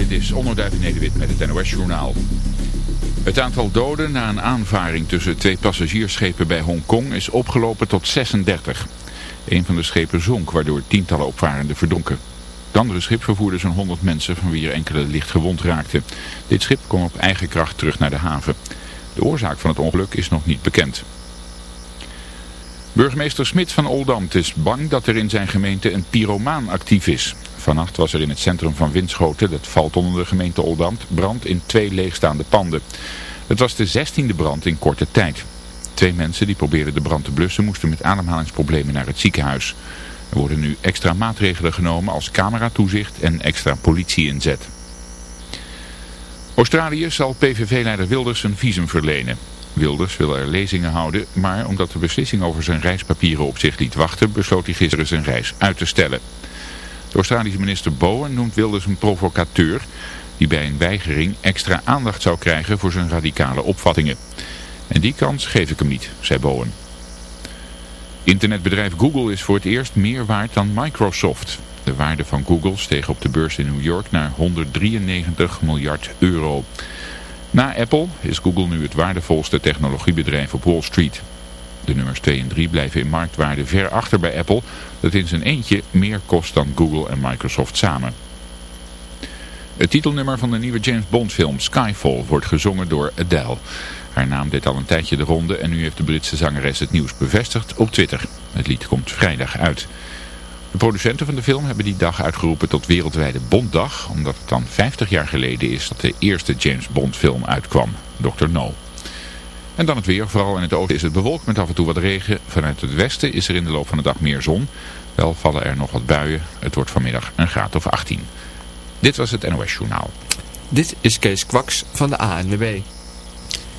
Dit is Onderduif Nederwit met het NOS Journaal. Het aantal doden na een aanvaring tussen twee passagiersschepen bij Hongkong is opgelopen tot 36. Een van de schepen zonk, waardoor tientallen opvarenden verdronken. Het andere schip vervoerde zo'n 100 mensen, van wie er enkele licht gewond raakten. Dit schip kwam op eigen kracht terug naar de haven. De oorzaak van het ongeluk is nog niet bekend. Burgemeester Smit van Oldambt is bang dat er in zijn gemeente een pyromaan actief is. Vannacht was er in het centrum van Winschoten, dat valt onder de gemeente Oldambt, brand in twee leegstaande panden. Het was de zestiende brand in korte tijd. Twee mensen die probeerden de brand te blussen moesten met ademhalingsproblemen naar het ziekenhuis. Er worden nu extra maatregelen genomen als cameratoezicht en extra politie-inzet. Australië zal PVV-leider Wilders een visum verlenen. Wilders wil er lezingen houden, maar omdat de beslissing over zijn reispapieren op zich liet wachten, besloot hij gisteren zijn reis uit te stellen. De Australische minister Bowen noemt Wilders een provocateur die bij een weigering extra aandacht zou krijgen voor zijn radicale opvattingen. En die kans geef ik hem niet, zei Bowen. Internetbedrijf Google is voor het eerst meer waard dan Microsoft. De waarde van Google steeg op de beurs in New York naar 193 miljard euro. Na Apple is Google nu het waardevolste technologiebedrijf op Wall Street. De nummers 2 en 3 blijven in marktwaarde ver achter bij Apple, dat in zijn eentje meer kost dan Google en Microsoft samen. Het titelnummer van de nieuwe James Bond film Skyfall wordt gezongen door Adele. Haar naam deed al een tijdje de ronde en nu heeft de Britse zangeres het nieuws bevestigd op Twitter. Het lied komt vrijdag uit. De producenten van de film hebben die dag uitgeroepen tot wereldwijde Bonddag, omdat het dan 50 jaar geleden is dat de eerste James Bond film uitkwam, Dr. No. En dan het weer, vooral in het oosten is het bewolkt met af en toe wat regen. Vanuit het westen is er in de loop van de dag meer zon. Wel vallen er nog wat buien. Het wordt vanmiddag een graad of 18. Dit was het NOS Journaal. Dit is Kees Kwaks van de ANWB.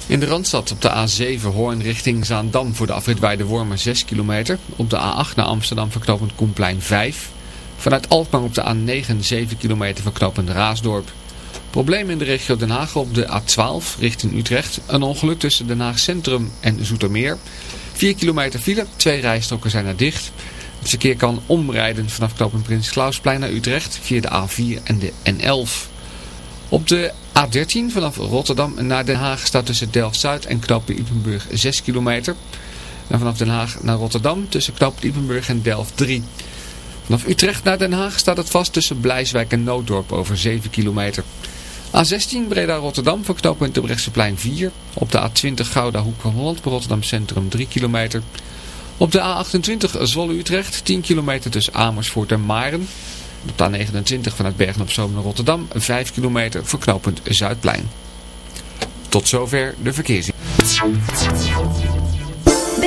In de Randstad op de A7 Hoorn richting Zaandam voor de afrit Wormen 6 kilometer. Op de A8 naar Amsterdam verknopend Koenplein 5. Vanuit Alkmaar op de A9 7 kilometer verknopend Raasdorp. Probleem in de regio Den Haag op de A12 richting Utrecht. Een ongeluk tussen Den Haag Centrum en Zoetermeer. 4 kilometer file, twee rijstroken zijn er dicht. Het verkeer kan omrijden vanaf knooppunt Prins Klausplein naar Utrecht via de A4 en de N11. Op de A13 vanaf Rotterdam naar Den Haag staat tussen Delft-Zuid en knooppunt Ippenburg 6 kilometer. En vanaf Den Haag naar Rotterdam tussen knooppunt Ippenburg en Delft 3. Vanaf Utrecht naar Den Haag staat het vast tussen Blijswijk en Nooddorp over 7 kilometer. A16 Breda-Rotterdam voor knooppunt de Brechtseplein 4. Op de A20 Gouda Hoek van Holland bij Rotterdam Centrum 3 kilometer. Op de A28 Zwolle-Utrecht 10 kilometer tussen Amersfoort en Maren. Op de A29 vanuit Bergen op Zoom naar Rotterdam 5 kilometer voor Zuidplein. Tot zover de verkeersin.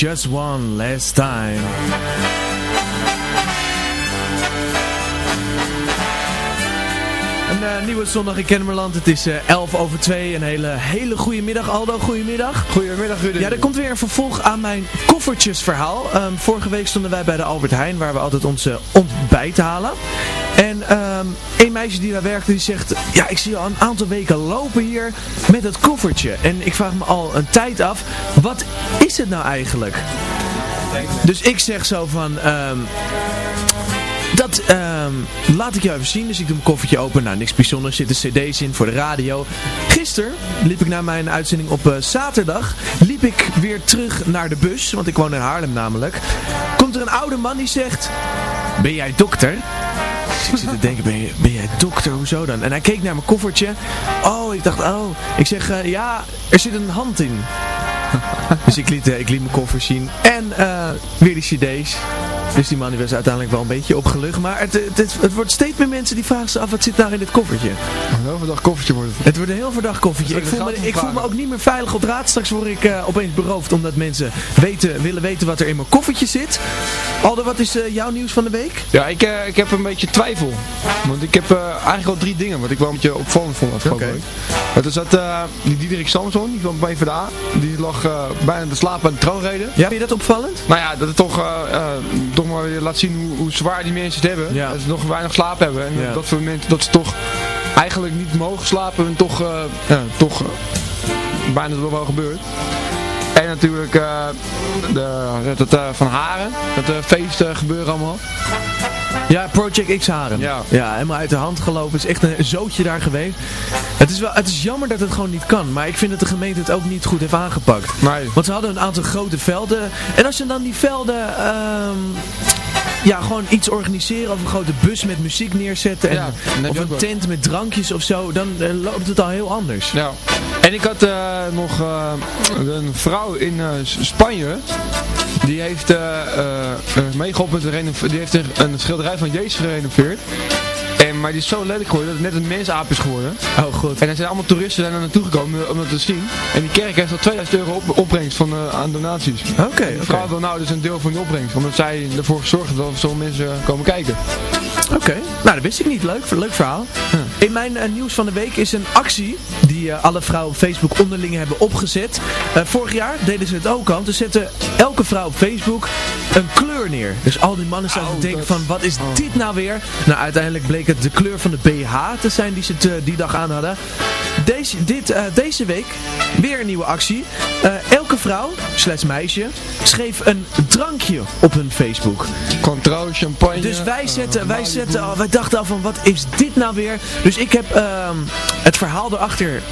Just One Last Time. Een eh, nieuwe zondag in Kennemerland. Het is eh 11 over 2. Een hele, hele goede middag, Aldo. Goedemiddag. Goedemiddag, Rudy. Ja, er komt weer een vervolg aan mijn koffertjesverhaal. Ehm, vorige week stonden wij bij de Albert Heijn, waar we altijd onze ontbijt halen. En ehm een meisje die daar werkte, die zegt... Ja, ik zie al een aantal weken lopen hier met het koffertje. En ik vraag me al een tijd af, wat is het nou eigenlijk? Dus ik zeg zo van... ehm, dat ehm, laat ik jou even zien. Dus ik doe mijn koffertje open. Nou, niks bijzonders. Er zitten cd's in voor de radio. Gisteren liep ik na mijn uitzending op eh, zaterdag. Liep ik weer terug naar de bus. Want ik woon in Haarlem namelijk. Komt er een oude man die zegt... Ben jij dokter? Dus ik zit te denken, ben jij dokter? Hoezo dan? En hij keek naar mijn koffertje. Oh, ik dacht, oh. Ik zeg, eh, ja, er zit een hand in. Dus ik liet, eh, ik liet mijn koffer zien. En eh, weer die cd's. Dus die man die was uiteindelijk wel een beetje opgelucht. Maar het, het, het, het wordt steeds meer mensen die vragen zich af, wat zit nou in dit koffertje? Een overdag koffertje wordt het. Het wordt een heel verdacht koffertje. Ik is voel, me, ik voel me ook niet meer veilig op raad. Straks word ik eh, opeens beroofd omdat mensen weten, willen weten wat er in mijn koffertje zit. Aldo, wat is eh, jouw nieuws van de week? Ja, ik, eh, ik heb een beetje twijfel. Want ik heb eh, eigenlijk al drie dingen wat ik wel een beetje opvallend vond afgelopen Oké. week. Het is dat eh, die Diederik Samson, die van PvdA, die lag eh, bijna te slapen aan de troonrede. Ja, vind je dat opvallend? Nou ja, dat het toch, eh, eh, toch maar weer laat zien hoe, hoe zwaar die mensen het hebben. Ja. Dat ze nog weinig slaap hebben. En Ja. dat voor mensen dat ze toch eigenlijk niet mogen slapen en toch, eh, ja, toch eh, bijna wel gebeurt. En natuurlijk eh, de, dat eh, van Haren, dat eh, feest eh, gebeuren allemaal. Ja, Project X Haren. Ja. ja, helemaal uit de hand gelopen. Het is echt een zootje daar geweest. Het is, wel, het is jammer dat het gewoon niet kan. Maar ik vind dat de gemeente het ook niet goed heeft aangepakt. Nee. Want ze hadden een aantal grote velden. En als je dan die velden... ehm, ja, gewoon iets organiseren of een grote bus met muziek neerzetten. En, Ja, of een tent met drankjes of zo. Dan loopt het al heel anders. Ja. En ik had eh, nog eh, een vrouw in eh, Spanje. Die heeft eh, eh, eh, meegeholpen met de Die heeft een, een schilderij van Jezus gerenoveerd. En, maar die is zo lelijk geworden dat het net een mensaap is geworden. Oh god. En er zijn allemaal toeristen er naartoe gekomen om dat te zien. En die kerk heeft al 2000 euro op, opbrengst van, eh, aan donaties. Oké, oké. De vrouw wil nou dus een deel van de opbrengst. Omdat zij ervoor heeft dat er zoveel mensen komen kijken. Oké, nou dat wist ik niet. Leuk, leuk verhaal. In mijn eh, nieuws van de week is een actie die eh, alle vrouwen op Facebook onderling hebben opgezet. Eh, vorig jaar deden ze het ook al. Ze zetten elke vrouw op Facebook een kleur neer. Dus al die mannen zouden Oh, denken dat- van wat is dit nou weer? Nou uiteindelijk bleek het de kleur van de BH te zijn die ze te- die dag aan hadden. Deze, dit, eh, deze week weer een nieuwe actie. Eh, elke vrouw, slash meisje, schreef een drankje op hun Facebook. Controle, champagne. Dus wij, eh, zetten, wij, zetten, al- wij dachten al van wat is dit nou weer? Dus ik heb ehm, het verhaal erachter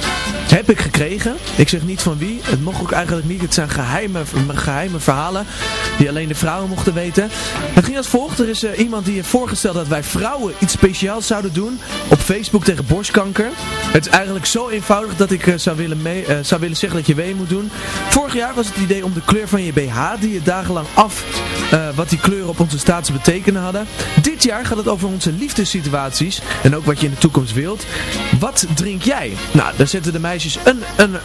heb ik gekregen. Ik zeg niet van wie. Het mocht ook eigenlijk niet. Het zijn geheime, geheime verhalen die alleen de vrouwen mochten weten. Het ging als volgt. Er is iemand die heeft voorgesteld dat wij vrouwen iets speciaals zouden doen op Facebook tegen borstkanker. Het is eigenlijk zo eenvoudig dat ik eh, zou, willen mee, eh, zou willen zeggen dat je mee moet doen. Vorig jaar was het idee om de kleur van je BH die je dagenlang af eh, wat die kleuren op onze status betekenen hadden. Dit jaar gaat het over onze liefdessituaties en ook wat je in de toekomst wilt. Wat drink jij? Nou, daar zetten de meisjes een, een,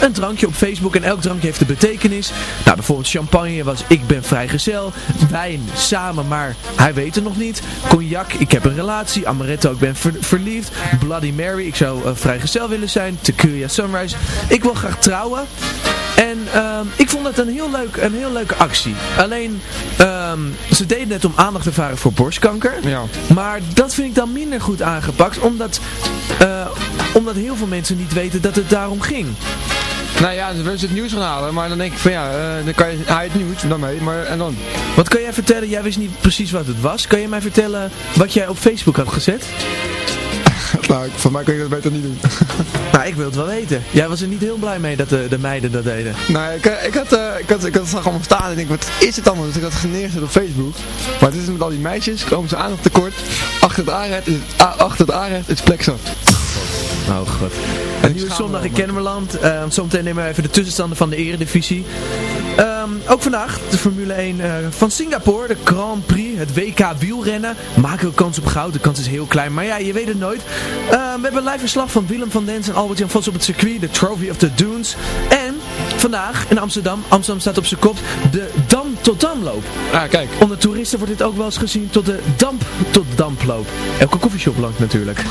een drankje op Facebook en elk drankje heeft een betekenis. Nou, bijvoorbeeld champagne was ik ben vrijgezel. Wijn samen, maar hij weet het nog niet. Cognac, ik heb een relatie. Amaretto, ik ben ver- verliefd. Bloody Mary, ik zou vrijgezel willen zijn. Tequila Sunrise, ik wil graag trouwen. En ehm, ik vond het een heel, leuk, een heel leuke actie. Alleen, ehm, ze deden het om aandacht te vragen voor borstkanker. Ja. Maar dat vind ik dan minder goed aangepakt. Omdat, eh, omdat heel veel mensen niet weten dat het daarom ging. Nou ja, ze willen ze het nieuws gaan halen, maar dan denk ik van ja, eh, dan kan je je het nieuws dan mee, maar en dan? Wat kan jij vertellen? Jij wist niet precies wat het was. Kan je mij vertellen wat jij op Facebook had gezet? nou, van mij kun je dat beter niet doen. Nou, ik wil het wel weten. Jij was er niet heel blij mee dat de, de meiden dat deden. nou, ik, eh, ik, had, eh, ik, had, ik had het allemaal staan en ik denk, wat is het allemaal? Dus ik had neergezet op Facebook. Maar het is met al die meisjes, komen ze aandacht tekort. Achter het aanrecht is, achter het aanrecht is plek zat. Oh god. Een nieuwe zondag in Kennemerland. Uh, zometeen nemen we even de tussenstanden van de eredivisie. Ehm, ook vandaag de Formule 1 eh, van Singapore, de Grand Prix, het WK wielrennen. Maken we kans op goud, de kans is heel klein, maar ja, je weet het nooit. Ehm, we hebben een live verslag van Willem van Dens en Albert-Jan Vos op het circuit, de Trophy of the Dunes. En vandaag in Amsterdam, Amsterdam staat op zijn kop, de Dam tot Damloop. Ah, kijk. Onder toeristen wordt dit ook wel eens gezien tot de Damp tot Damploop. Elke koffieshop langt natuurlijk.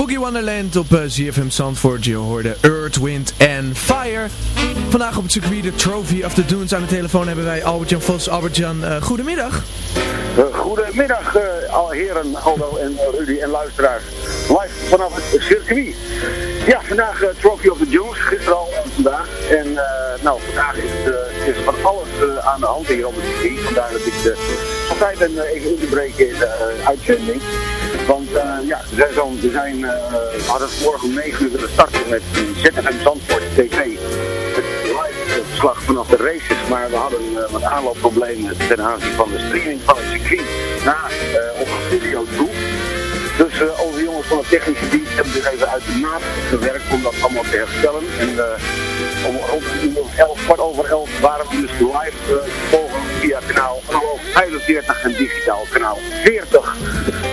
Boogie Wonderland op uh, ZFM Zandvoort. Je hoorde Earth, Wind and Fire. Vandaag op het circuit de Trophy of the Dunes. Aan de telefoon hebben wij Albert-Jan Vos. Albert-Jan, uh, goedemiddag. Uh, goedemiddag uh, heren, Aldo en Rudy en luisteraars. Live vanaf het circuit. Ja, vandaag Trophy of the Dunes. Gisteren al en vandaag. En nou, vandaag is, het, is van alles aan de hand hier op het circuit. Vandaar dat ik van tijd ben even in te breken in de uitzending. Want ja, we zijn, zijn we hadden morgen om 9 uur willen starten met ZFM Zandvoort TV. Het live verslag vanaf de races, maar we hadden wat aanloopproblemen ten aanzien van de streaming van het circuit naar onze studio toe. Uh, onze jongens van de technische dienst hebben zich even uit de naad gewerkt om dat allemaal te herstellen. En uh, om rond elf, kwart over elf waren we dus live uh, volgen via kanaal 45 en digitaal kanaal 40.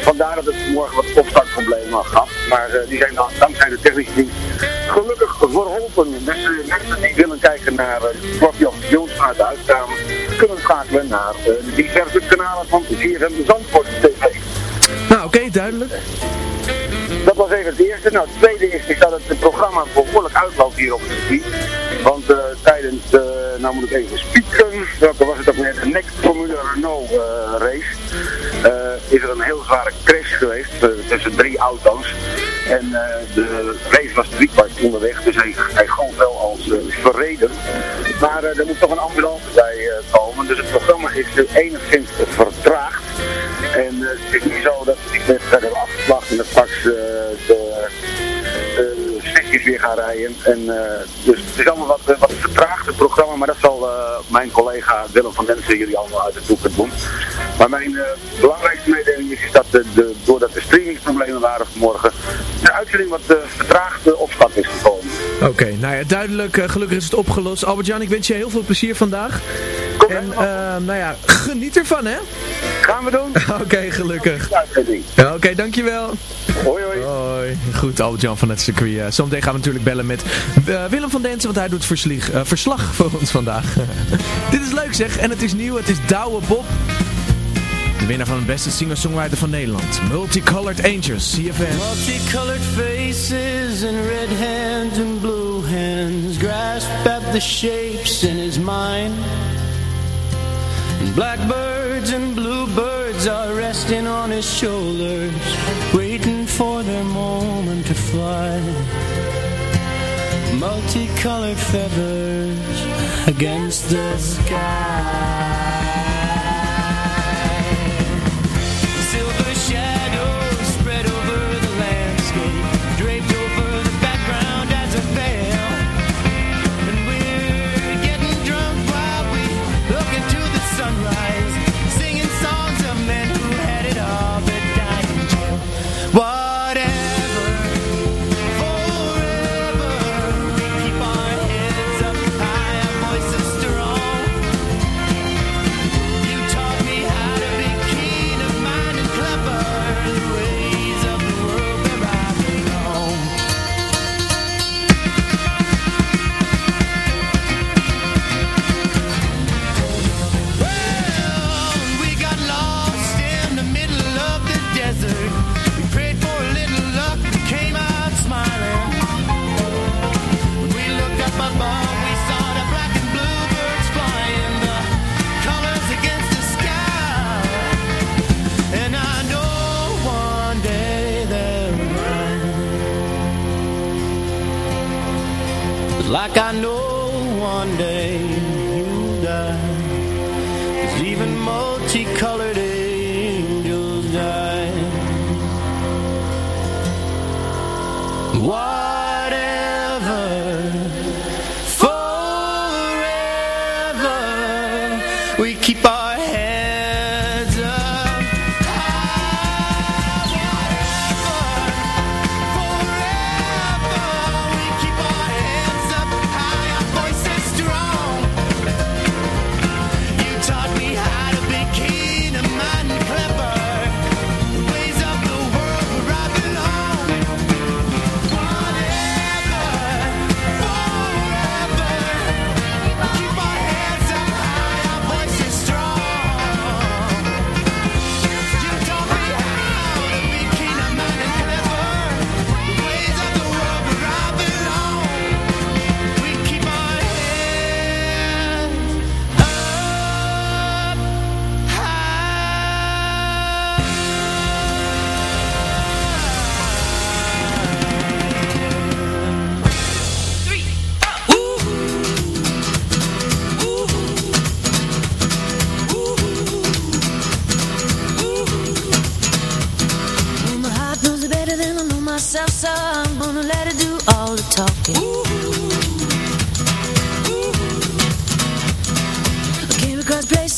Vandaar dat het morgen wat opstartproblemen gaf. Maar die zijn dan, dankzij de technische dienst gelukkig verholpen. Dus uh, mensen die willen kijken naar uh, of Jones vanuit de huiskamer, kunnen schakelen naar de diverse kanalen van CFM Zandvoort TV. Nou, oké, duidelijk. Dat was even het eerste. Nou, het tweede is, is dat het programma behoorlijk uitloopt hier op het circuit. Want uh, tijdens de, nou moet ik even spieken, welke was het ook net, de Next Formule Renault uh, race, is er een heel zware crash geweest tussen drie auto's. En de race was drie onderweg, dus hij, hij wel als verreden. Maar er moet toch een ambulance bij komen, dus het programma is enigszins vertraagd. En het is niet zo dat ik net verder afgeslacht en dat straks de sessies weer gaan rijden. En, uh, dus het is allemaal wat, wat vertraagd het programma, maar dat zal uh, mijn collega Willem van Densen jullie allemaal uit het boek doen. Maar mijn uh, belangrijkste mededeling is, dat de, de, doordat de streamingsproblemen waren vanmorgen, de uitzending wat vertraagd op start is gekomen. Oké, okay, nou ja, duidelijk. gelukkig is het opgelost. Albert-Jan, ik wens je heel veel plezier vandaag. Kom en nou ja, geniet ervan hè. Gaan we doen. Oké, okay, gelukkig. Ja, Oké, okay, dankjewel. Hoi, hoi. Hoi. Goed, Albert-Jan van het circuit. Zometeen gaan we natuurlijk bellen met Willem van Densen, want hij doet verslieg, verslag voor ons vandaag. Dit is leuk zeg, en het is nieuw, het is Douwe Bob. De winnaar van het beste singer-songwriter van Nederland. Multicolored Angels, CFM. Multicolored faces and red hands and blue hands grasp at the shapes in his mind. Blackbirds and bluebirds are resting on his shoulders, waiting for their moment to fly. Multicolored feathers against the sky.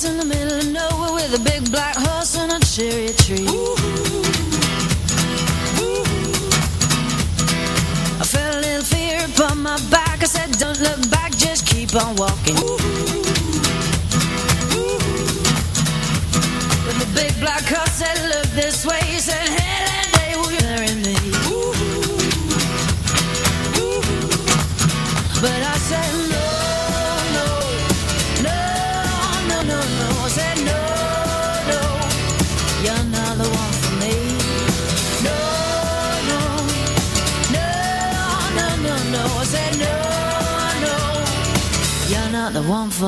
In the middle of nowhere with a big black horse and a cherry tree. I felt a little fear upon my back. I said, don't look back, just keep on walking. When the big black horse said, look this way, he said, me.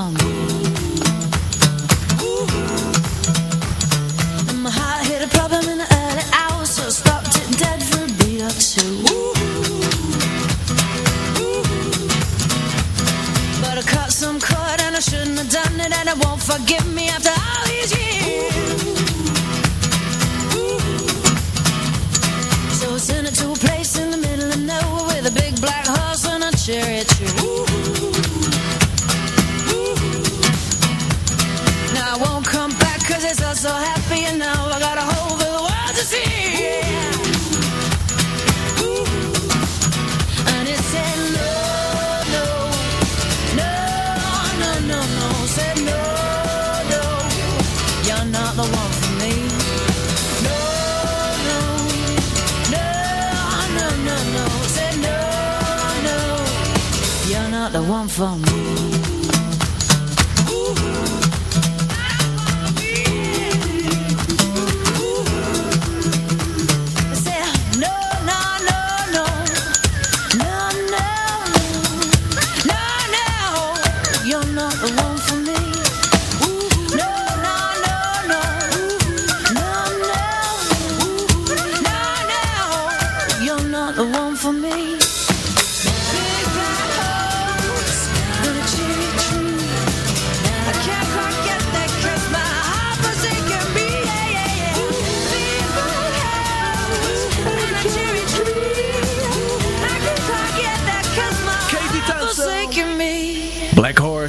And my heart hit a problem in the early hours, so I stopped it dead for a beat or two. But I caught some cord and I shouldn't have done it, and it won't forgive van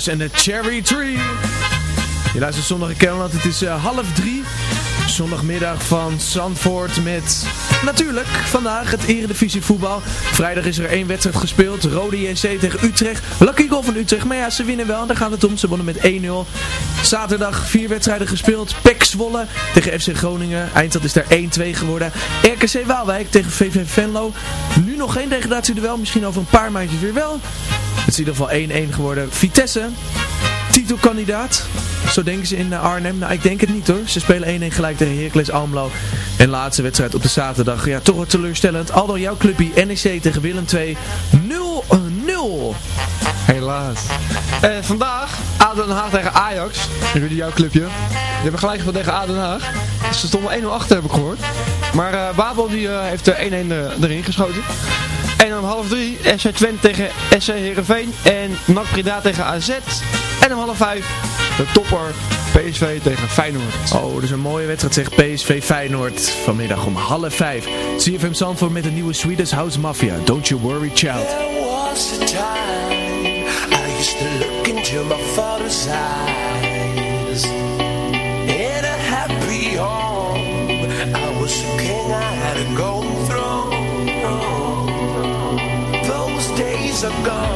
En de Cherry Tree. Je luistert zondag in Kelland. Het is eh, half drie. Zondagmiddag van Zandvoort met natuurlijk vandaag het Eredivisie voetbal. Vrijdag is er één wedstrijd gespeeld. Rode JC tegen Utrecht. Lucky Goal van Utrecht. Maar ja, ze winnen wel. Daar gaat het om. Ze wonnen met 1-0. Zaterdag vier wedstrijden gespeeld. PEC Zwolle tegen FC Groningen. Eindstand is daar 1-2 geworden. RKC Waalwijk tegen VV Venlo. Nu nog geen degradatieduel. Misschien over een paar maandjes weer wel. Het is in ieder geval 1-1 geworden. Vitesse, titelkandidaat. Zo denken ze in eh, Arnhem. Nou, ik denk het niet hoor. Ze spelen 1-1 gelijk tegen Heracles Almelo. En laatste wedstrijd op de zaterdag. Ja, toch wat teleurstellend. Aldo, jouw clubje NEC tegen Willem 2. 0-0. Helaas. Eh, vandaag ADO Den Haag tegen Ajax. Rudy, jouw clubje. Die hebben gelijk gespeeld tegen ADO Den Haag. Dus ze stonden 1-0 achter, heb ik gehoord. Maar eh Babel die, eh, heeft de 1-1 er- erin geschoten. En om half drie SC Twente tegen SC Heerenveen. En NAC Breda tegen AZ. En om half vijf de topper PSV tegen Feyenoord. Oh, dat is een mooie wedstrijd zeg. PSV Feyenoord. Vanmiddag om half vijf. CFM Zandvoort met een nieuwe Swedish House Mafia. Don't you worry child. There was a time I used to look into my father's eyes. In a happy home, I was a king, I had a golden ago.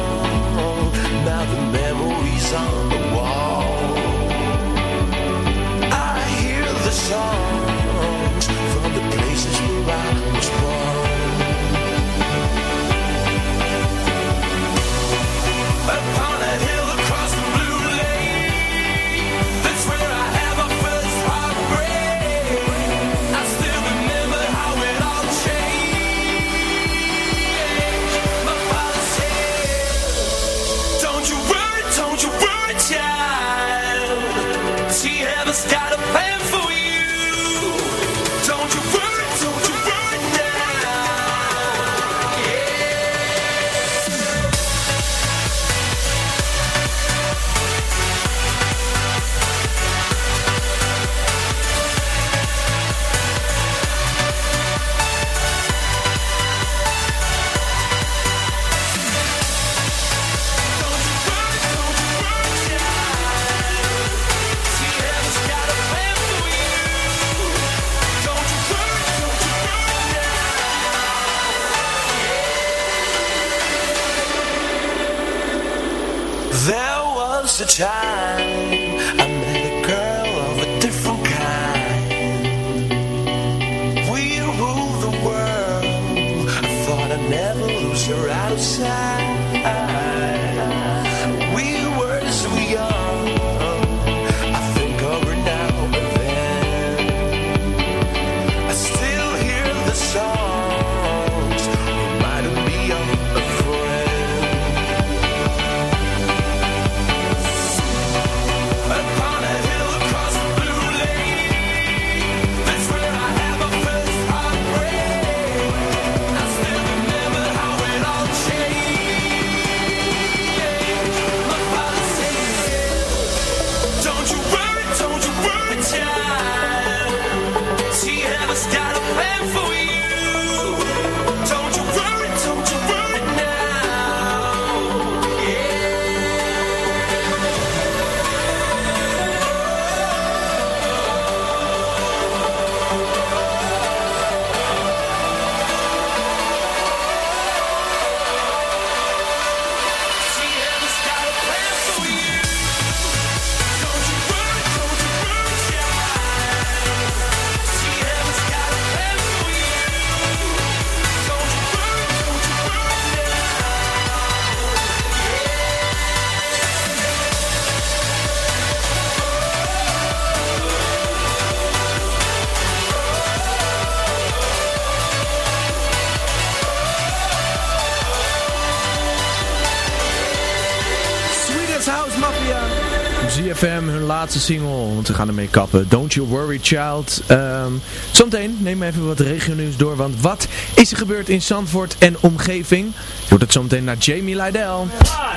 want we gaan ermee kappen. Don't You Worry Child. Um, zometeen neem even wat regionieuws door, want wat is er gebeurd in Zandvoort en omgeving? Je hoort het zometeen naar Jamie Lydell.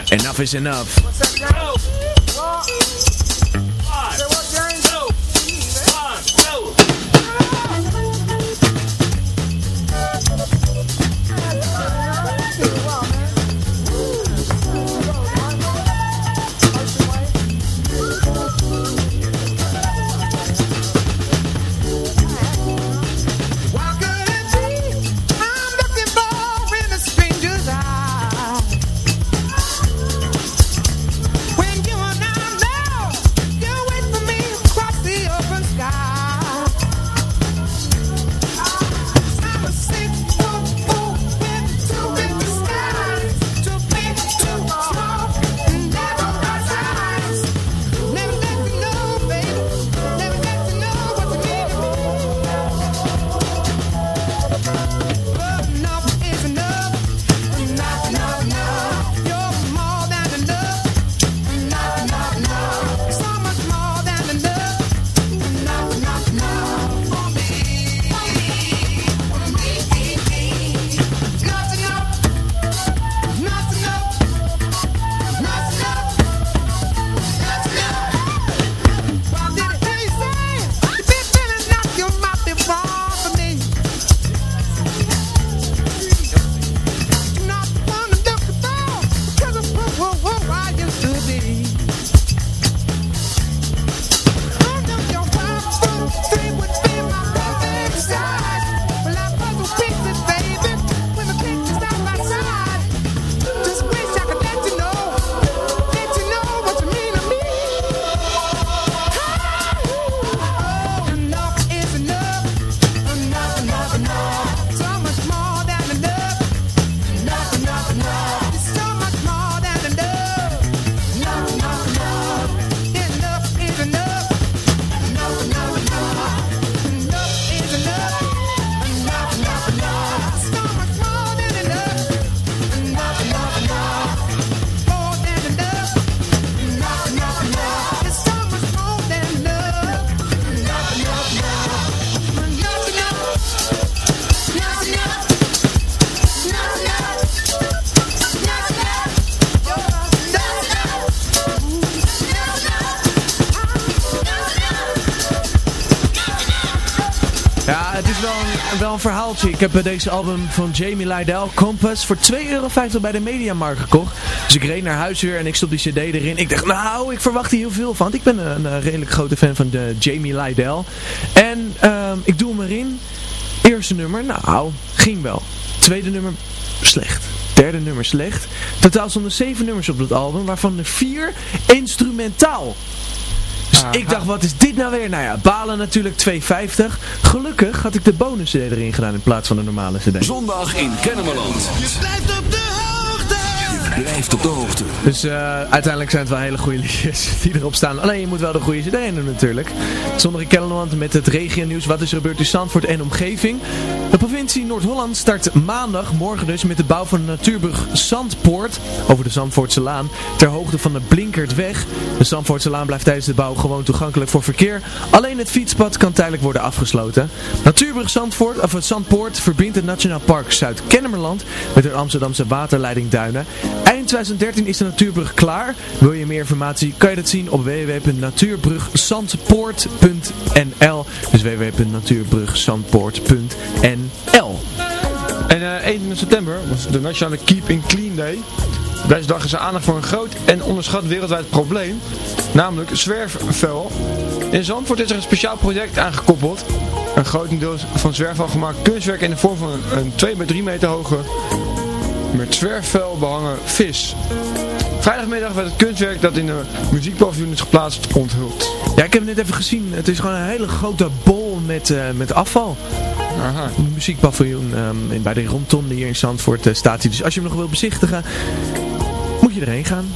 Enough is enough. een verhaaltje. Ik heb eh, deze album van Jamie Lydell, Compass, voor 2,50 euro bij de Mediamarkt gekocht. Dus ik reed naar huis weer en ik stop die cd erin. Ik dacht, nou, ik verwacht hier heel veel van. Ik ben een, eh, redelijk grote fan van de Jamie Lydell. En ehm, ik doe hem erin. Eerste nummer, nou, ging wel. Tweede nummer, slecht derde nummer slecht. Totaal stonden zeven nummers op dat album, waarvan er vier instrumentaal. Dus ik dacht, wat is dit nou weer? Nou ja, balen natuurlijk 2,50. Gelukkig had ik de bonus CD erin gedaan in plaats van de normale CD. Zondag in Kennemerland. Blijft op de hoogte. Hoogte. Dus eh, uiteindelijk zijn het wel hele goede liedjes die erop staan. Alleen je moet wel de goede CD doen natuurlijk. Zondag in Kennemerland met het regionieuws. Wat is er gebeurd in Zandvoort en omgeving? De provincie Noord-Holland start maandag, morgen dus, met de bouw van de natuurbrug Zandpoort over de Zandvoortse Laan. Ter hoogte van de Blinkertweg. De Zandvoortse Laan blijft tijdens de bouw gewoon toegankelijk voor verkeer. Alleen het fietspad kan tijdelijk worden afgesloten. Natuurbrug Zandvoort, of het Zandpoort verbindt het Nationaal Park Zuid-Kennemerland met de Amsterdamse waterleiding Duinen. Eind 2013 is de natuurbrug klaar. Wil je meer informatie, kan je dat zien op www.natuurbrugzandpoort.nl Dus www.natuurbrugzandpoort.nl En 21 september was de Nationale Keep in Clean Day. Deze dag is er aandacht voor een groot en onderschat wereldwijd probleem, namelijk zwerfvuil. In Zandvoort is er een speciaal project aangekoppeld. Een grotendeels van zwerfvuil gemaakt kunstwerk in de vorm van een 2 bij 3 meter hoge met zwerfvuil behangen vis. Vrijdagmiddag werd het kunstwerk dat in de muziekpaviljoen is geplaatst onthuld. Ja, ik heb het net even gezien. Het is gewoon een hele grote bol met, eh, met afval. Aha. Een muziekpaviljoen ehm, in- bij de rondtonde hier in Zandvoort eh, staat hij. Dus als je hem nog wil bezichtigen, moet je erheen gaan.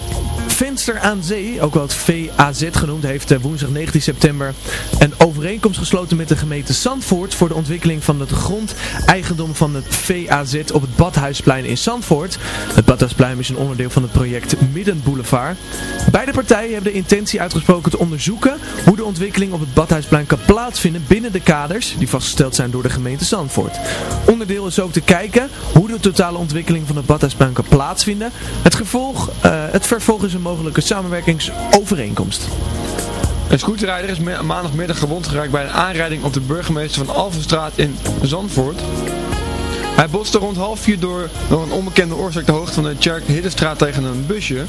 Venster aan Zee, ook wel het VAZ genoemd, heeft eh, woensdag 19 september een overeenkomst gesloten met de gemeente Zandvoort voor de ontwikkeling van het grondeigendom van het VAZ op het Badhuisplein in Zandvoort. Het Badhuisplein is een onderdeel van het project Middenboulevard. Beide partijen hebben de intentie uitgesproken te onderzoeken hoe de ontwikkeling op het Badhuisplein kan plaatsvinden binnen de kaders die vastgesteld zijn door de gemeente Zandvoort. Onderdeel is ook te kijken hoe de totale ontwikkeling van het Badhuisplein kan plaatsvinden. Het, gevolg, eh, het vervolg is een mogelijke samenwerkingsovereenkomst. Een scooterrijder is ma- maandagmiddag gewond geraakt bij een aanrijding op de burgemeester van Alvenstraat in Zandvoort. Hij botste rond half vier door, door een onbekende oorzaak de hoogte van de Tjerk Hiddenstraat tegen een busje.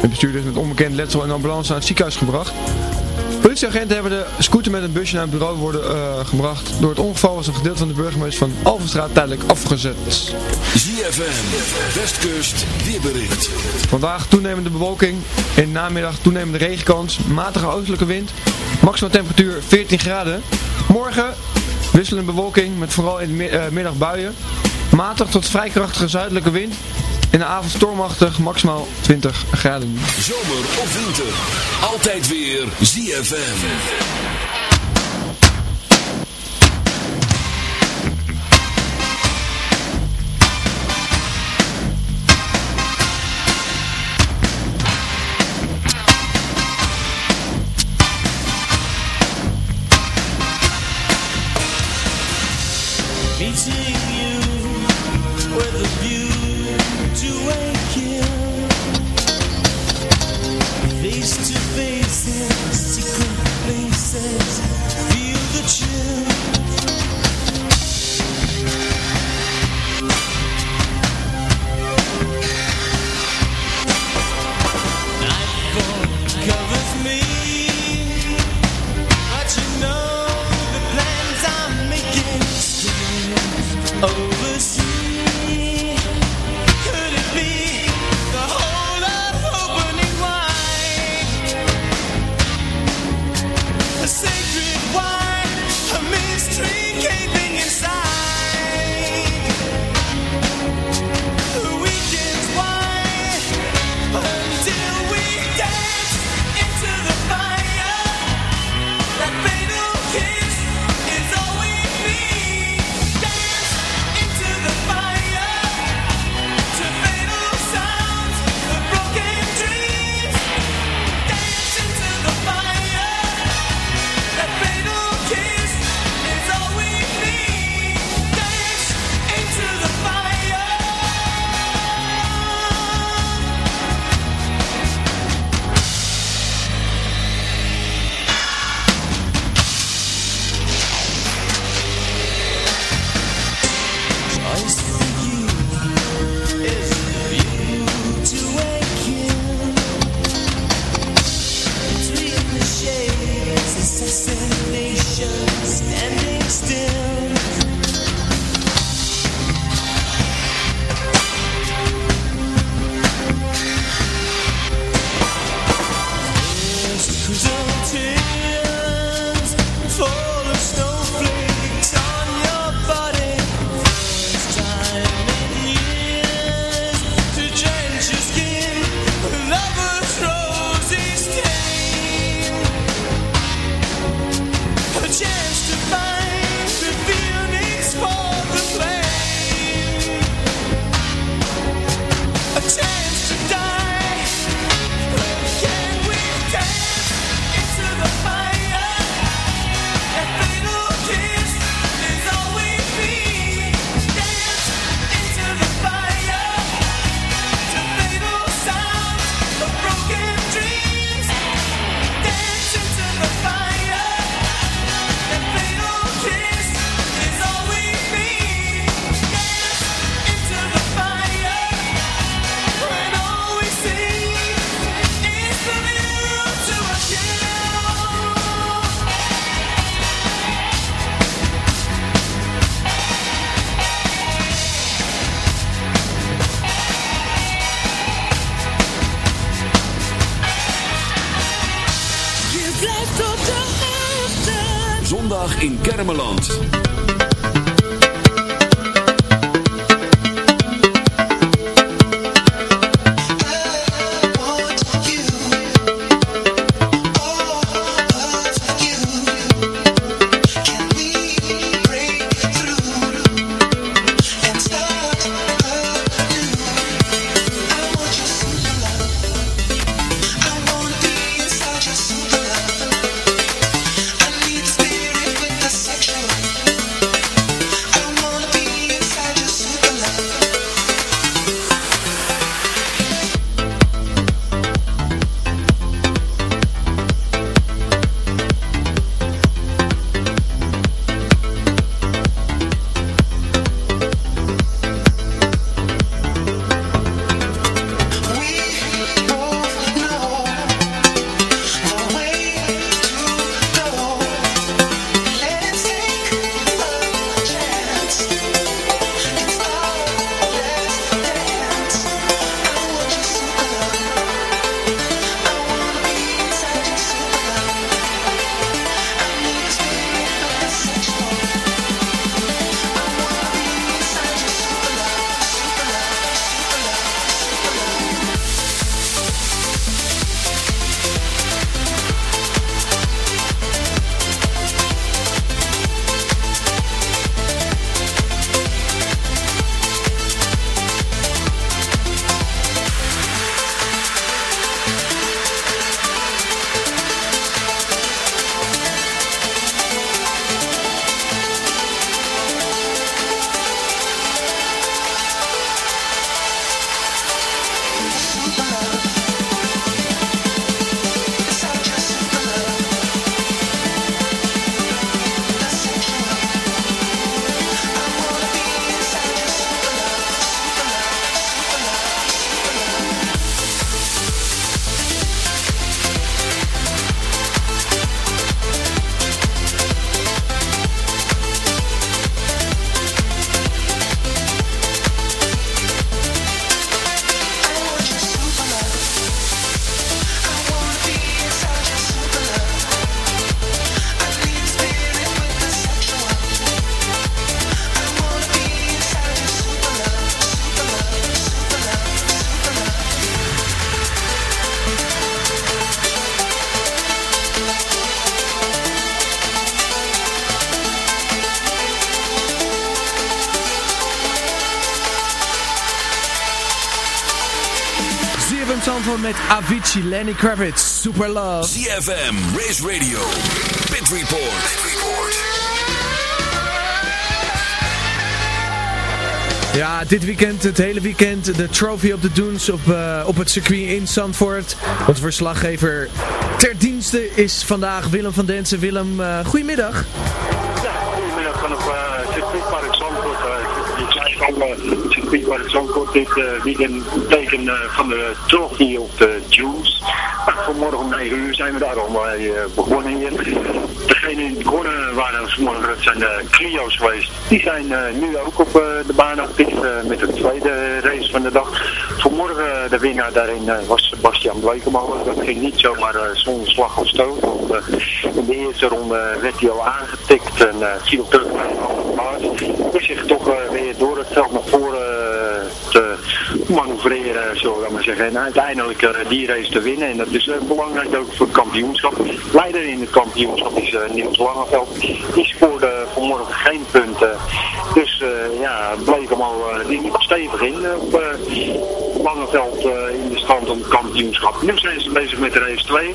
De bestuurder is met onbekend letsel en ambulance naar het ziekenhuis gebracht. Politieagenten hebben de scooter met een busje naar het bureau worden eh, gebracht. Door het ongeval was een gedeelte van de burgemeester van Alvenstraat tijdelijk afgezet. ZFM, Westkust, weerbericht. Vandaag toenemende bewolking, in de namiddag toenemende regenkans, matige oostelijke wind, maximaal temperatuur 14 graden. Morgen wisselende bewolking met vooral in de eh, middag buien, matig tot vrij krachtige zuidelijke wind, in de avond stormachtig, maximaal 20 graden. Zomer of winter, altijd weer ZFM. Met Avicii, Lenny Kravitz, Super Love. ZFM, Race Radio, Pit Report. Ja, dit weekend, het hele weekend, de Trophy of the Dunes op, eh, op het circuit in Zandvoort. Onze verslaggever ter dienste is vandaag Willem van Densen. Willem, eh, goedemiddag. Ja, goedemiddag vanaf uh. Uh, ik zei van uh, circuitpark Zandvoort dit uh, weekend teken uh, van de trophy of de Jules. Vanmorgen om 9 uur zijn we daar al mee uh, begonnen hier. Degenen die begonnen waren vanmorgen, dat zijn de Clio's geweest. Die zijn nu ook op de baan actief met de tweede race van de dag. Vanmorgen de winnaar daarin was Dat ging niet zomaar zonder slag of stoot. Want in de eerste ronde werd hij al aangetikt en viel terug naar de baas. Moest zich toch weer door het veld naar voren te manoeuvreren, zullen we zeggen. En uiteindelijk die race te winnen. En dat is belangrijk ook voor het kampioenschap. Leider in het kampioenschap is Niels Langeveld. Die scoorde vanmorgen geen punten. Dus ja, bleek hem al uh, die liep stevig in uh, op Langeveld in de stand om het kampioenschap. Nu zijn ze bezig met de race 2.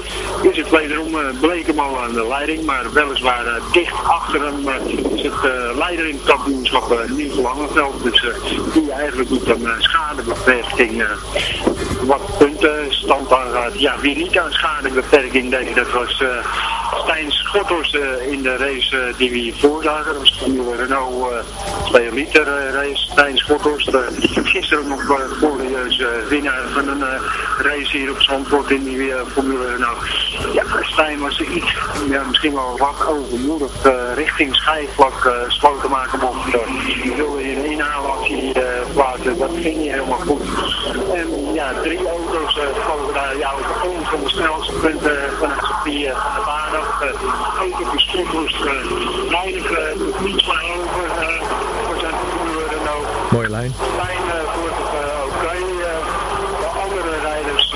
Is het wederom bleek hem al aan de leiding, maar weliswaar dicht achter hem is het leider in het kampioenschap Niels Langeveld. Dus die eigenlijk doet een schadebeperking wat puntenstand aangaat. Ja, wie niet aan schadebeperking deed, dat was Stijn Schotters in de race die we voorzagen. Dat was Formule Renault uh, 2 liter uh, race. Stijn Schotters, uh, gisteren nog uh, glorieus winnaar van een race hier op Zandvoort in die Formule Renault. Ja, Stijn was iets, ja, misschien wel wat overmoedig richting schijfvlak sloten maken mocht. Je wilde een inhaalactie plaatsen, dat ging niet helemaal goed. En ja, drie auto's vlogen daar jou op een van de snelste punten van het van de baan uh, ook op de uh, van over voor zijn nieuwe Renault. Mooie lijn. Lijn uh, voor het uh, oké. Okay. de andere rijders...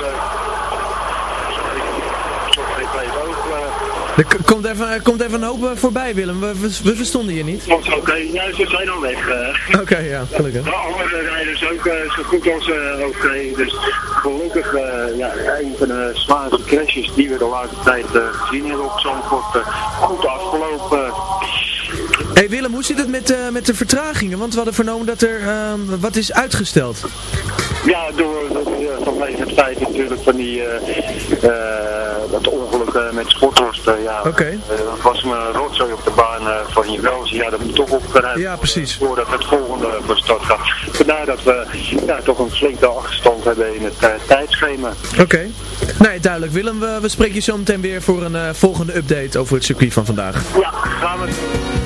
Er komt even, er komt even een hoop voorbij, Willem. We, we, we verstonden je niet. Oké, okay. ja, ze zijn al weg. Oké, okay, ja, gelukkig. De andere rijders ook uh, zo goed als oké. Okay. Dus gelukkig, ja, een van de zwaarste crashes die we de laatste tijd gezien hebben op Zandvoort. goed afgelopen. Hey Willem, hoe zit het met, uh, met de vertragingen? Want we hadden vernomen dat er uh, wat is uitgesteld. Ja, door, door vanwege het feit natuurlijk van die uh, dat ongeluk met sporthorsten. ja, okay. dat was een rotzooi op de baan van Jeroen. Ja, dat moet toch opgeruimd Ja, precies. Voordat het volgende van start gaat. Vandaar dat we ja, toch een flinke achterstand hebben in het tijdschema. Oké. Okay. Nee, duidelijk. Willem, we, we spreken je zo meteen weer voor een volgende update over het circuit van vandaag. Ja, gaan we.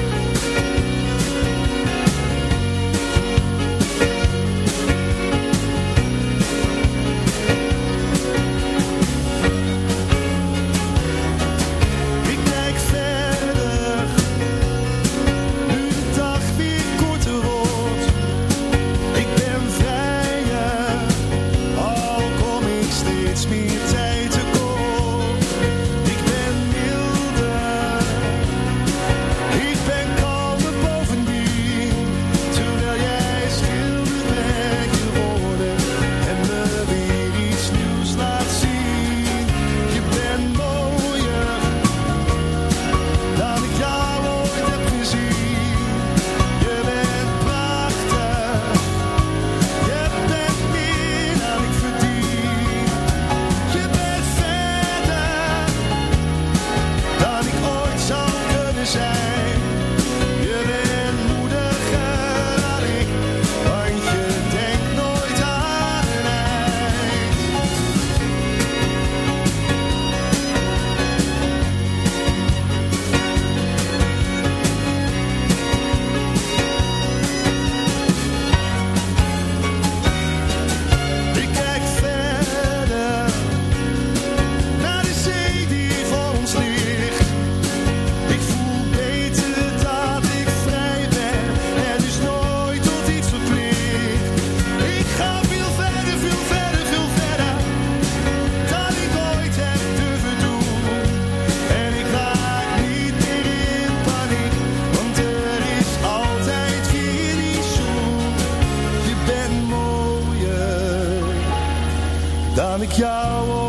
ik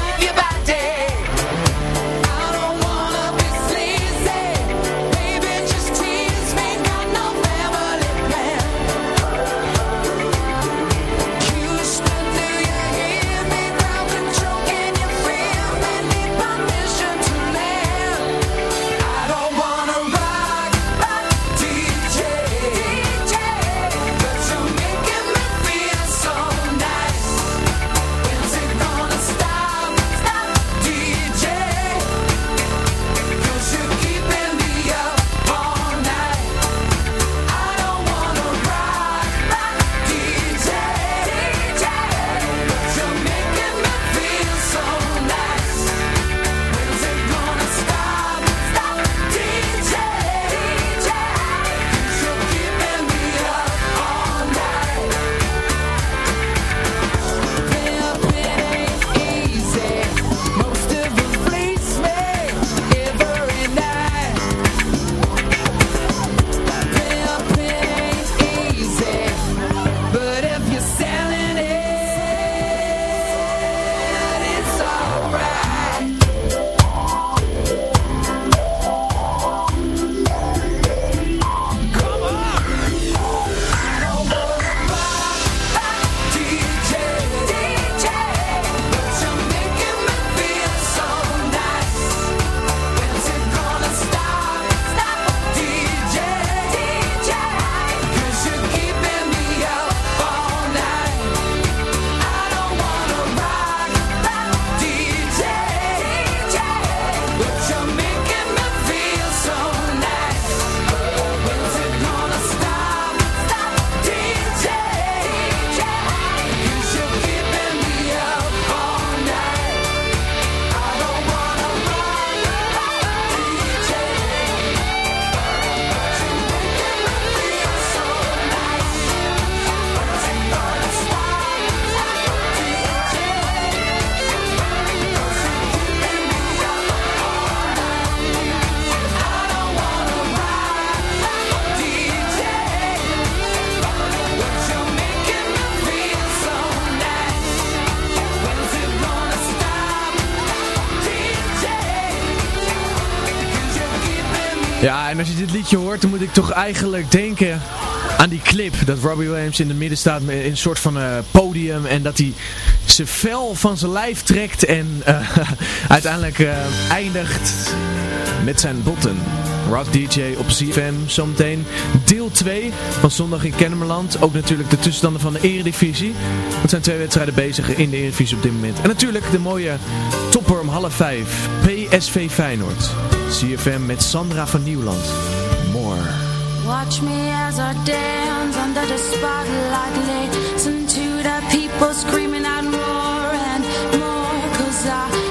toch eigenlijk denken aan die clip dat Robbie Williams in het midden staat in een soort van eh, podium en dat hij zijn vel van zijn lijf trekt en eh, uiteindelijk eh, eindigt met zijn botten. Rock DJ op CFM zometeen. Deel 2 van zondag in Kennemerland. Ook natuurlijk de tussenstanden van de eredivisie. Want zijn twee wedstrijden bezig in de eredivisie op dit moment. En natuurlijk de mooie topper om half 5. PSV Feyenoord. CFM met Sandra van Nieuwland. More. Watch me as I dance under the spotlight. Listen to the people screaming out more and more. Cause I